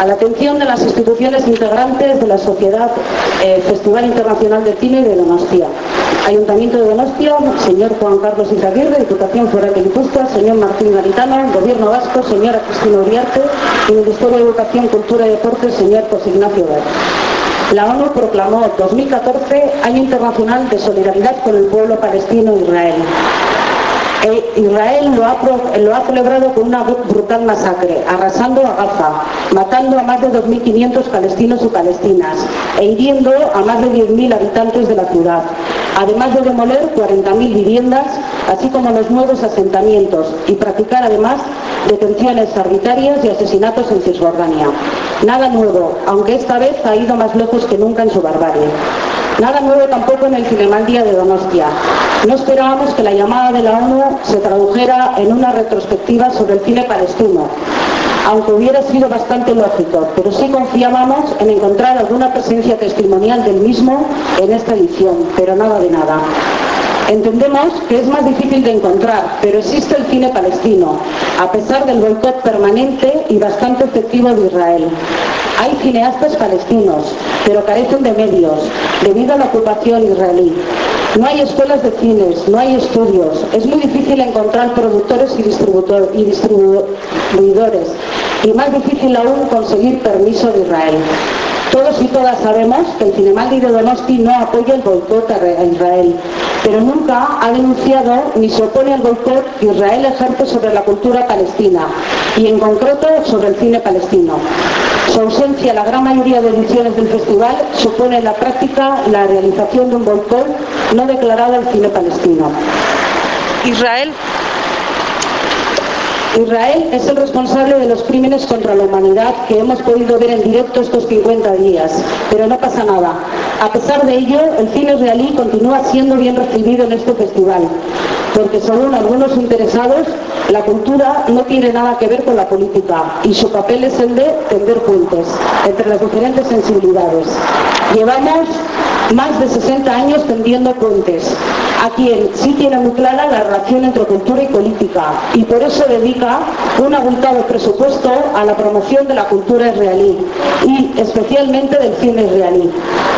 a la atención de las instituciones integrantes de la Sociedad eh, Festival Internacional de Cine de Donostia. Ayuntamiento de Donostia, señor Juan Carlos Izaguirre, Diputación Foral de Guipúzcoa, señor Martín Garitano, Gobierno Vasco, señora Cristina Uriarte y Ministerio de Educación, Cultura y Deportes, señor José Ignacio Ver. La ONU proclamó 2014 Año Internacional de Solidaridad con el Pueblo Palestino e Israel. E Israel lo ha, lo ha, celebrado con una brutal masacre, arrasando a Gaza, matando a más de 2.500 palestinos y palestinas e hiriendo a más de 10.000 habitantes de la ciudad, además de demoler 40.000 viviendas, así como los nuevos asentamientos y practicar además detenciones arbitrarias y asesinatos en Cisjordania. Nada nuevo, aunque esta vez ha ido más lejos que nunca en su barbarie. Nada nuevo tampoco en el Cinemandia de Donostia. No esperábamos que la llamada de la ONU se tradujera en una retrospectiva sobre el cine palestino, aunque hubiera sido bastante lógico, pero sí confiábamos en encontrar alguna presencia testimonial del mismo en esta edición, pero nada de nada. Entendemos que es más difícil de encontrar, pero existe el cine palestino, a pesar del boicot permanente y bastante efectivo de Israel. Hay cineastas palestinos, pero carecen de medios, debido a la ocupación israelí. No hay escuelas de cines, no hay estudios. Es muy difícil encontrar productores y, distribuidores. Y más difícil aún conseguir permiso de Israel. Todos y todas sabemos que el Cinemaldi de Donosti no apoya el boicot a Israel, pero nunca ha denunciado ni se opone al boicot que Israel ejerce sobre la cultura palestina y en concreto sobre el cine palestino. Su ausencia en la gran mayoría de ediciones del festival supone en la práctica la realización de un boicot no declarado al cine palestino. Israel Israel es el responsable de los crímenes contra la humanidad que hemos podido ver en directo estos 50 días, pero no pasa nada. A pesar de ello, el cine israelí continúa siendo bien recibido en este festival, porque según algunos interesados, la cultura no tiene nada que ver con la política y su papel es el de tender puentes entre las diferentes sensibilidades. Llevamos más de 60 años tendiendo puentes, a quien sí tiene muy clara la relación entre cultura y política y por eso dedica un abultado presupuesto a la promoción de la cultura israelí y especialmente del cine israelí,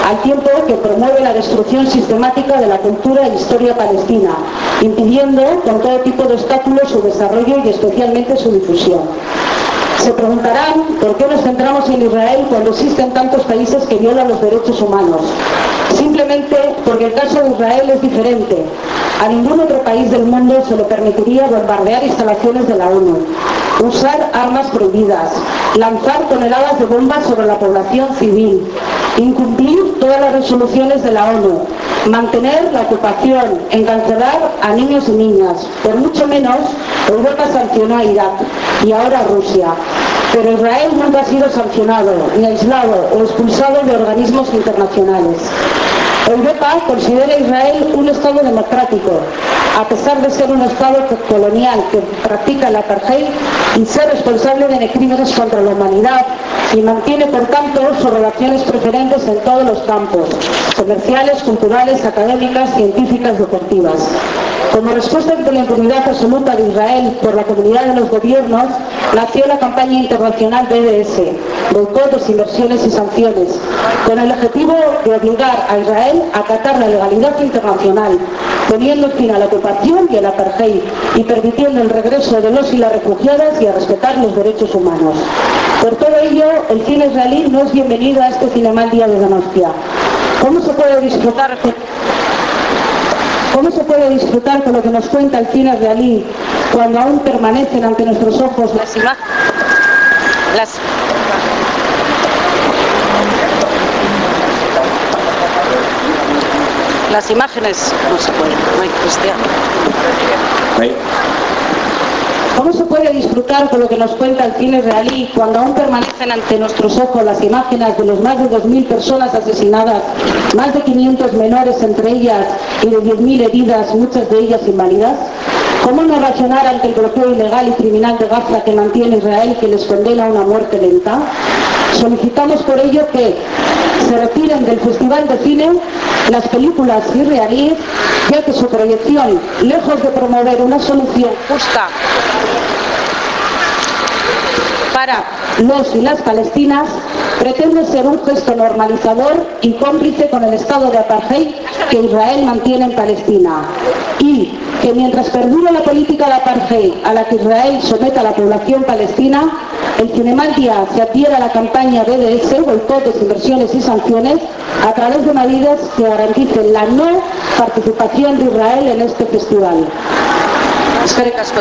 al tiempo que promueve la destrucción sistemática de la cultura e historia palestina, impidiendo con todo tipo de obstáculos su desarrollo y especialmente su difusión. Se preguntarán por qué nos centramos en Israel cuando existen tantos países que violan los derechos humanos. Simplemente porque el caso de Israel es diferente. A ningún otro país del mundo se le permitiría bombardear instalaciones de la ONU, usar armas prohibidas, lanzar toneladas de bombas sobre la población civil, incumplir todas las resoluciones de la ONU, mantener la ocupación, encarcelar a niños y niñas. Por mucho menos, Europa sancionó a Irak y ahora a Rusia. Pero Israel nunca ha sido sancionado, ni aislado o expulsado de organismos internacionales. Europa considera a Israel un Estado democrático, a pesar de ser un Estado colonial que practica el apartheid y ser responsable de crímenes contra la humanidad y mantiene, por tanto, sus relaciones preferentes en todos los campos, comerciales, culturales, académicas, científicas, deportivas. Como respuesta ante la impunidad absoluta de Israel por la comunidad de los gobiernos, nació la campaña internacional BDS, boicotos, inversiones y sanciones, con el objetivo de obligar a Israel a acatar la legalidad internacional, poniendo fin a la ocupación y al apartheid y permitiendo el regreso de los y las refugiadas y a respetar los derechos humanos. Por todo ello, el cine israelí no es bienvenido a este Cinemal Día de Donostia. ¿Cómo se puede disfrutar ¿Cómo se puede disfrutar con lo que nos cuenta el cine israelí cuando aún permanecen ante nuestros ojos las imágenes? Las... Las imágenes no se pueden, no hay cristiano. ¿Cómo se puede disfrutar con lo que nos cuenta el cine israelí cuando aún permanecen ante nuestros ojos las imágenes de los más de 2.000 personas asesinadas, más de 500 menores entre ellas y de 10.000 heridas, muchas de ellas inválidas? ¿Cómo no reaccionar ante el bloqueo ilegal y criminal de Gaza que mantiene Israel y que les condena a una muerte lenta? Solicitamos por ello que se retiren del Festival de Cine las películas israelíes, ya que su proyección, lejos de promover una solución justa para los y las palestinas pretende ser un gesto normalizador y cómplice con el estado de apartheid que Israel mantiene en Palestina y que mientras perdure la política de apartheid a la que Israel somete a la población palestina, el Cinemaldia se adhiera a la campaña BDS, boicotes, inversiones y sanciones a través de medidas que garanticen la no participación de Israel en este festival. Eskerrik asko.